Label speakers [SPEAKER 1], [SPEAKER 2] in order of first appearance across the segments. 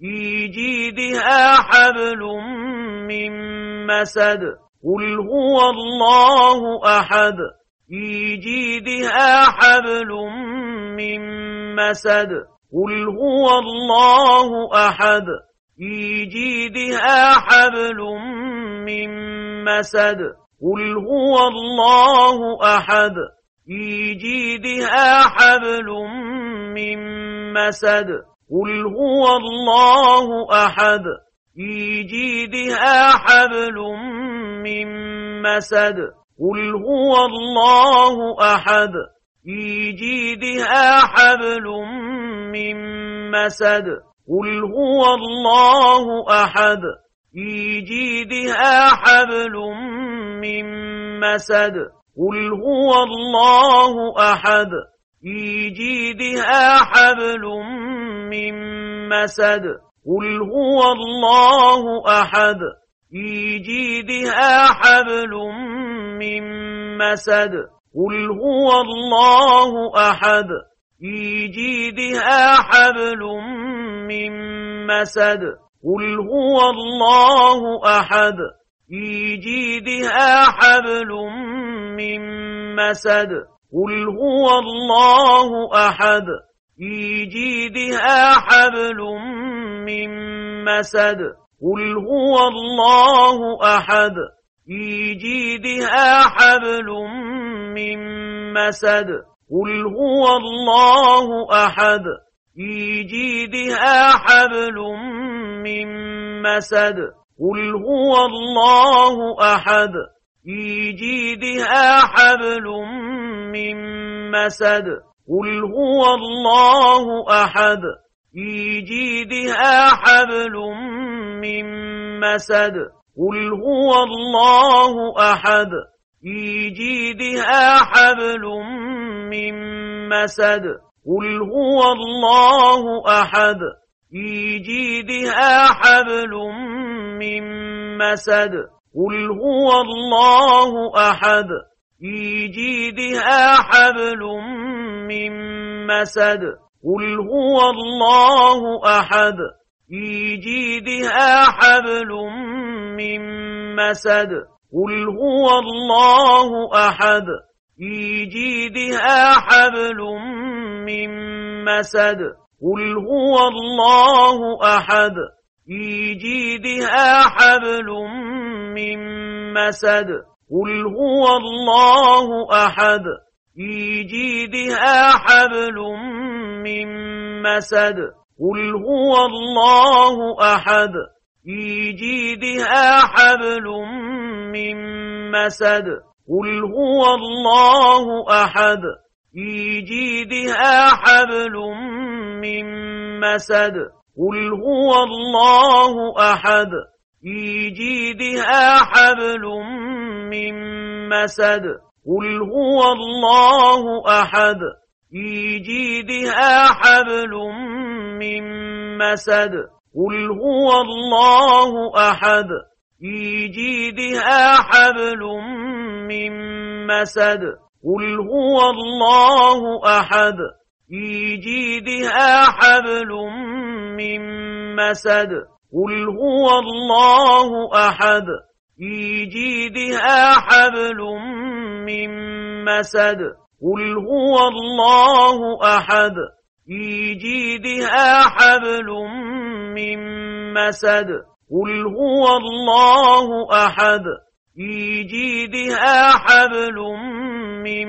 [SPEAKER 1] في جيدها حبل من مسد قل هو الله أحد. في جيدها حبل من مسد قل هو الله أحد. في جيدها حبل من مسد قل هو الله أحد. في جيدها حبل من مسد قل هو الله أحد. في جيدها حبل من مسد. قل هو الله أحد. في جيدها حبل من مسد. قل هو الله أحد. في جيدها حبل من مسد. قل هو الله أحد. في جيدها حبل من مسد قل هو الله أحد. في جيدها حبل من مسد قل هو الله أحد. في جيدها حبل من مسد قل هو الله أحد. في جيدها حبل من مسد قل هو الله أحد في جيدها حبل من مسد قل هو الله أحد في جيدها حبل من مسد قل هو الله أحد في جيدها حبل من مسد قل هو الله أحد في جيدها حبل من مسد قل هو الله أحد. في جيدها حبل من مسد قل هو الله أحد. في جيدها حبل من مسد قل هو الله أحد. في جيدها حبل من مسد قل هو الله أحد. في جيدها حبل من مسد. قل هو الله أحد. في جيدها حبل من مسد. قل هو الله أحد. في جيدها حبل من مسد. قل هو الله أحد. في جيدها حبل من مسد قل هو الله أحد. في جيدها حبل من مسد قل هو الله أحد. في جيدها حبل من مسد قل هو الله أحد. في جيدها حبل من مسد قل هو الله أحد. في جيدها حبل من مسد. قل هو الله أحد. في جيدها حبل من مسد. قل هو الله أحد. في جيدها حبل من مسد. قل هو الله أحد. في جيدها حبل من مسد قل هو الله أحد. في جيدها حبل من مسد قل هو الله أحد. في جيدها حبل من مسد قل هو الله أحد. في جيدها حبل من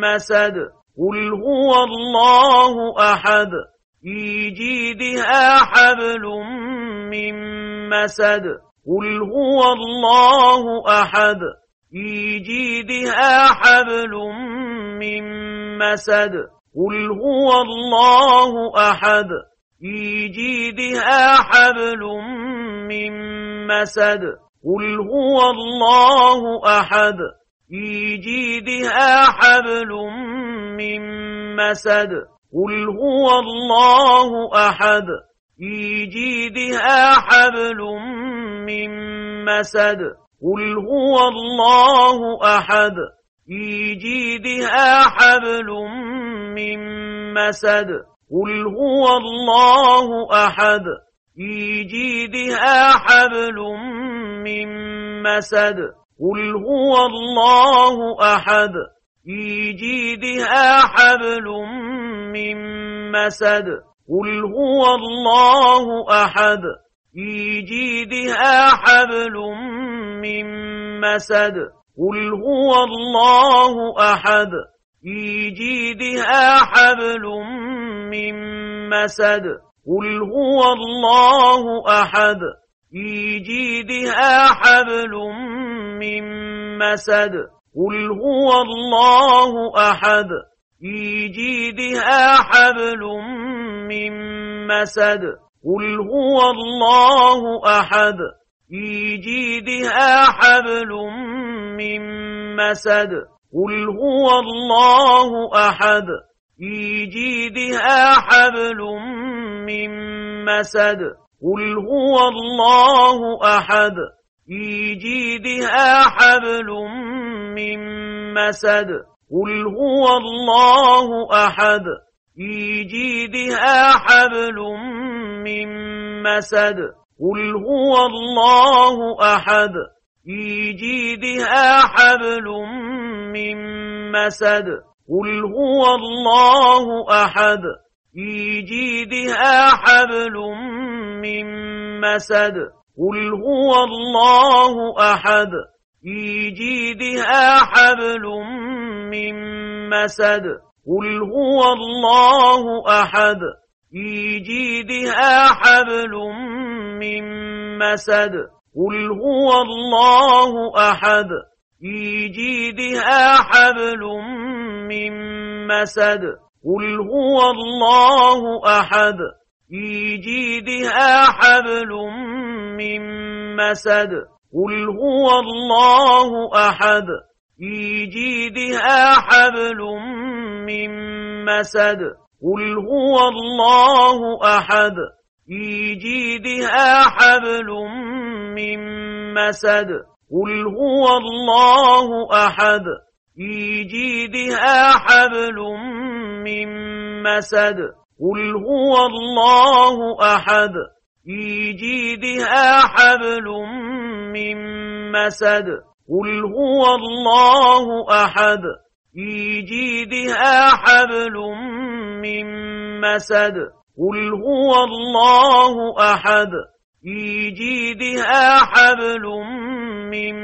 [SPEAKER 1] مسد قل هو الله أحد. في جيدها حبل من مسد. قل هو الله أحد. في جيدها حبل من مسد. قل هو الله أحد. في جيدها حبل من مسد. قل هو الله أحد. في جيدها حبل من مسد قل هو الله أحد. في جيدها حبل من مسد قل هو الله أحد. في جيدها حبل من مسد قل هو الله أحد. في جيدها حبل من مسد قل هو الله أحد. في جيدها حبل من مسد. قل هو الله أحد. في جيدها حبل من مسد. قل هو الله أحد. في جيدها حبل من مسد. قل هو الله أحد. في جيدها حبل من مسد قل هو الله أحد. في جيدها حبل من مسد قل هو الله أحد. في جيدها حبل من مسد قل هو الله أحد. في جيدها حبل من مسد قل هو الله أحد. في جيدها حبل من مسد. قل هو الله أحد. في جيدها حبل من مسد. قل هو الله أحد. في جيدها حبل من مسد. قل هو الله أحد. في جيدها حبل من مسد قل هو الله أحد. في جيدها حبل من مسد قل هو الله أحد. في جيدها حبل من مسد قل هو الله أحد. في جيدها حبل من مسد قل هو الله أحد. في جيدها حبل من مسد. قل هو الله أحد. في جيدها حبل من مسد. قل هو الله أحد. في جيدها حبل من مسد. قل هو الله أحد. في جيدها حبل من مسد. قل هو الله أحد. في جيدها حبل من مسد. قل هو الله أحد. في جيدها حبل من مسد. قل هو الله أحد. في جيدها حبل من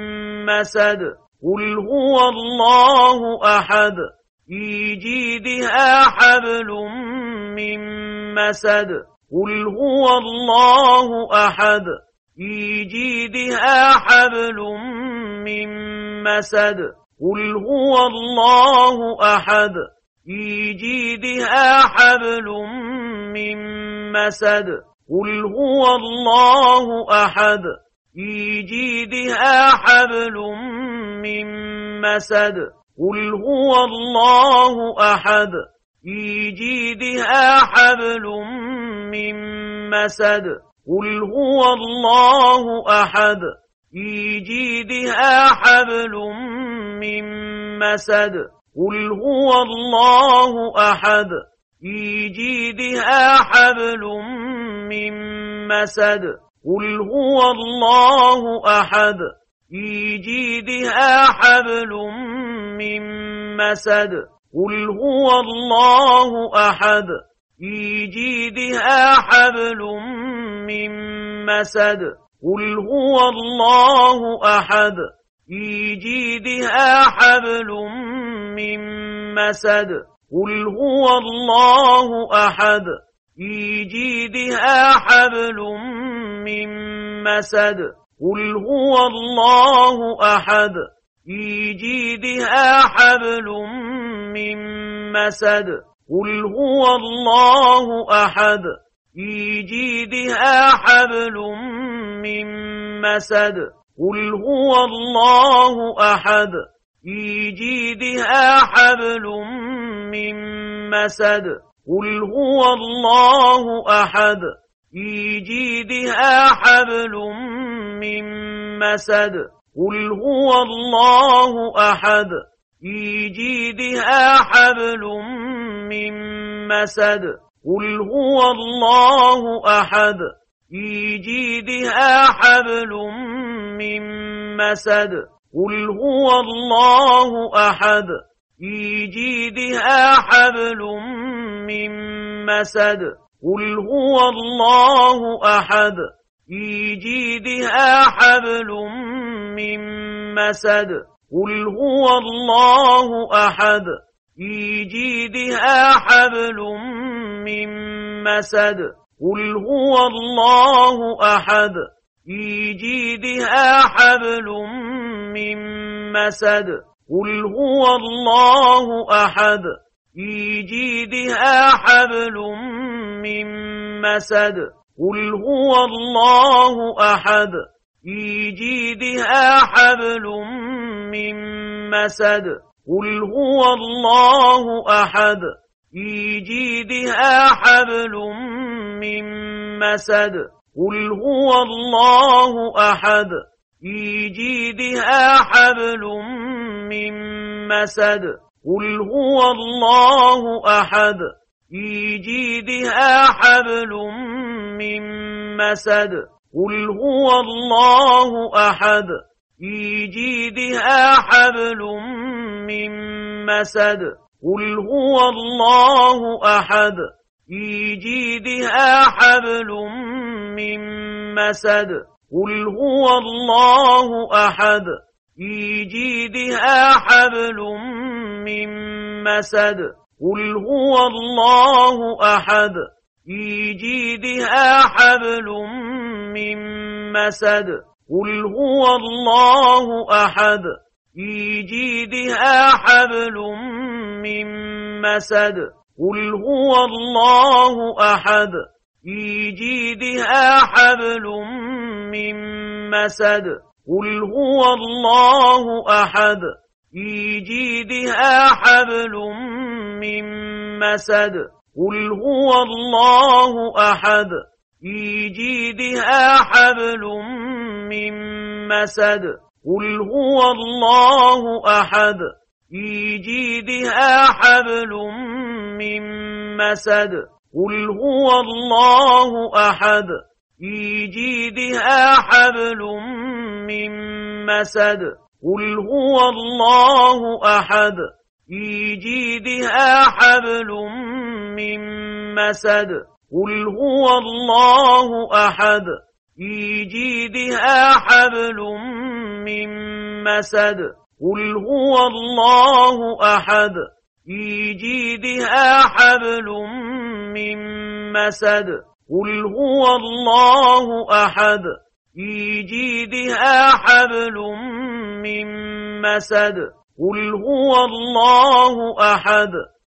[SPEAKER 1] مسد. قل هو الله أحد. في جيدها حبل من مسد قل هو الله أحد. في جيدها حبل من مسد قل هو الله أحد. في جيدها حبل من مسد قل هو الله أحد. في جيدها حبل من مسد قل هو الله أحد. في جيدها حبل من مسد. قل هو الله أحد. في جيدها حبل من مسد. قل هو الله أحد. في جيدها حبل من مسد. قل هو الله أحد. في جيدها حبل من مسد قل هو الله أحد. في جيدها حبل من مسد قل هو الله أحد. في جيدها حبل من مسد قل هو الله أحد. في جيدها حبل من مسد قل هو الله أحد في جيدها حبل من مسد قل هو الله أحد في جيدها حبل من مسد قل هو الله أحد في جيدها حبل من مسد قل هو الله أحد في جيدها حبل من مسد قل هو الله أحد. في جيدها حبل من مسد قل هو الله أحد. في جيدها حبل من مسد قل هو الله أحد. في جيدها حبل من مسد قل هو الله أحد. في جيدها حبل من مسد. قل هو الله أحد. في جيدها حبل من مسد. قل هو الله أحد. في جيدها حبل من مسد. قل هو الله أحد. في جيدها حبل من مسد قل هو الله أحد. في جيدها حبل من مسد قل هو الله أحد. في جيدها حبل من مسد قل هو الله أحد. في جيدها حبل من مسد قل هو الله أحد. في جيدها حبل من مسد قل هو الله أحد. في جيدها حبل من مسد قل هو الله أحد. في جيدها حبل من مسد قل هو الله أحد. في جيدها حبل من مسد قل هو الله أحد. في جيدها حبل من مسد. قل هو الله أحد. في جيدها حبل من مسد. قل هو الله أحد. في جيدها حبل من مسد. قل هو الله أحد. في جيدها حبل من مسد قل هو الله أحد. في جيدها حبل من مسد قل هو الله أحد. في جيدها حبل من مسد قل هو الله أحد. في جيدها حبل من مسد قل هو الله أحد. في جيدها حبل من مسد. قل هو الله أحد. في جيدها حبل من مسد. قل هو الله أحد. في جيدها حبل من مسد. قل هو الله أحد. في جيدها حبل من مسد قل هو الله أحد.